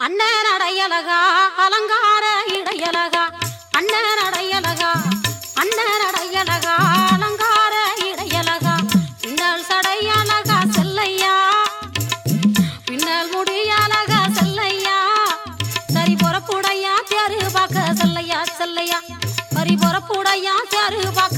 அண்ணன் அடையலகா அலங்கார இடையலகா அண்ணன் அடையலகா அண்ணன் அடையலகா அலங்கார இடையலகா பின்னல் சடையலகா செல்லையா. பின்னல் முடியலகா செல்லையா. சரி பொறப்புடையா தெரு பார்க்க செல்லையா செல்லையா. சரி பொறப்புடையா தெரு பார்க்க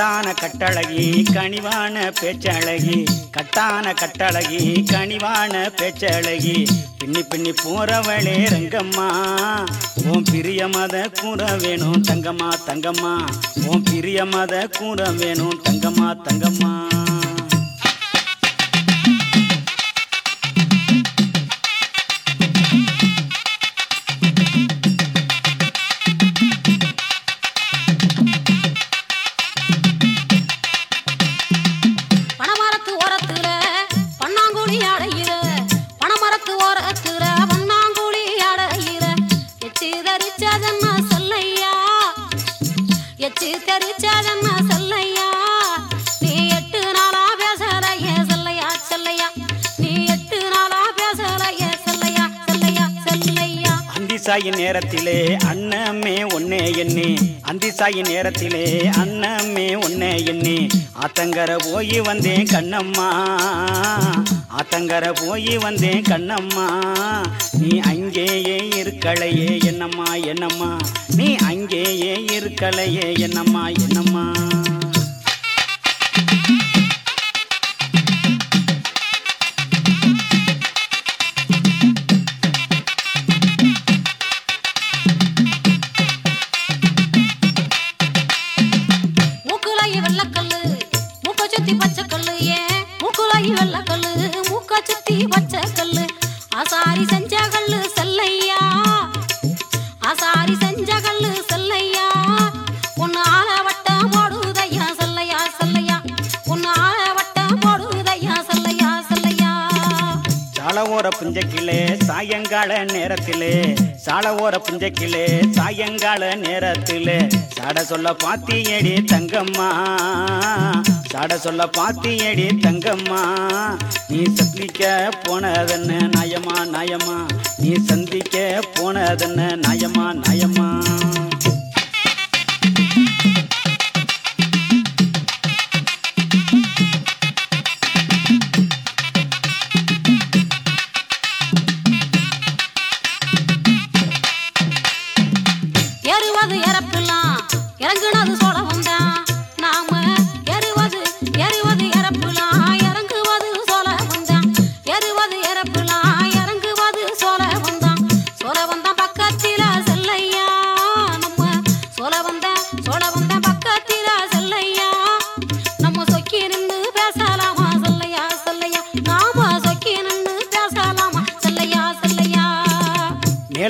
கட்டான கட்டழகி கனிவான பேச்சழகி. கட்டான கட்டழகி கனிவான பேச்சழகி. பின்னி பின்னி போறவளே ரங்கம்மா. உன் பிரிய மத கூற வேணும் தங்கம்மா தங்கம்மா. உன் பிரிய மத கூற வேணும் தங்கம்மா தங்கம்மா. எச்சு தரிச்சதன்னா சொல்லையா நேரத்திலே அன்னமே ஒன்னே எண்ணி. அந்திசாயி நேரத்திலே அன்னமே ஒன்னே எண்ணி. ஆத்தங்கர போய் வந்தேன் கண்ணம்மா. ஆத்தங்கர போய் வந்தேன் கண்ணம்மா. நீ அங்கேயே இருக்கலையே என்னம்மா என்னம்மா. நீ அங்கேயே இருக்கலையே என்னம்மா என்னம்மா. பச்சை கல்லு ஆசாரி செஞ்ச கல்லு செல்லையா? ஆசாரி செஞ்ச கல்லு செல்லையா? உன்னு ஆள வட்டம் போடுதையா செல்லையா செல்லையா? உன்னு ஆள வட்டம் போடுதையா செல்லையா செல்லையா? சால ஓர புஞ்சக்கிலே சாயங்கால நேரத்திலே. சால ஓர புஞ்சக்கிலே சாயங்கால நேரத்திலே. சாட சொல்ல பாத்தியடி தங்கம்மா. சாட சொல்ல பாத்தியடி தங்கம்மா. நீ சந்திக்க போனதென்ன நயமா நயமா நீ சந்திக்க போனதென்ன நயமா நயமா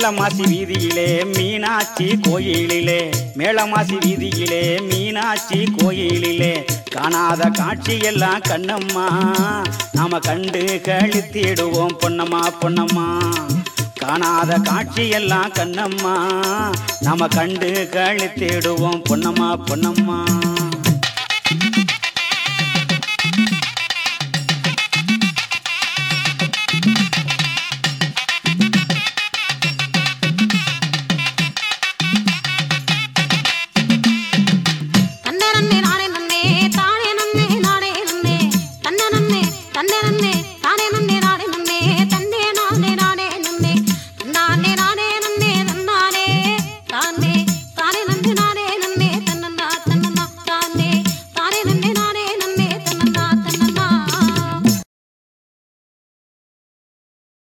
மேலமாசி வீதியிலே மீனாட்சி கோயிலிலே. மேலமாசி வீதியிலே மீனாட்சி கோயிலிலே. காணாத காட்சியெல்லாம் கண்ணம்மா நாம கண்டு கழித்திடுவோம் பொன்னம்மா பொன்னம்மா. காணாத காட்சியெல்லாம் கண்ணம்மா நாம கண்டு கழித்திடுவோம் பொன்னம்மா பொன்னம்மா.